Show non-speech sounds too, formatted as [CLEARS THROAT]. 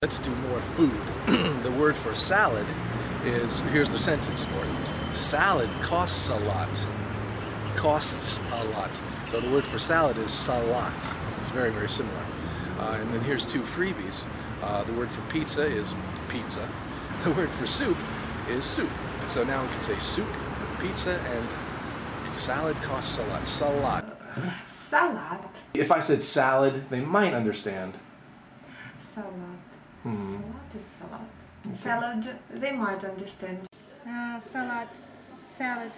Let's do more food. [CLEARS THROAT] the word for salad is, here's the sentence for it. Salad costs a lot. Costs a lot. So the word for salad is salat. It's very, very similar. Uh, and then here's two freebies. Uh, the word for pizza is pizza. [LAUGHS] The word for soup is soup. So now we can say soup, pizza, and salad costs a lot. Salat. Salad. If I said salad, they might understand. Salad. Hmm. Salad is salad. Salad, they might understand. Uh, salad, salad.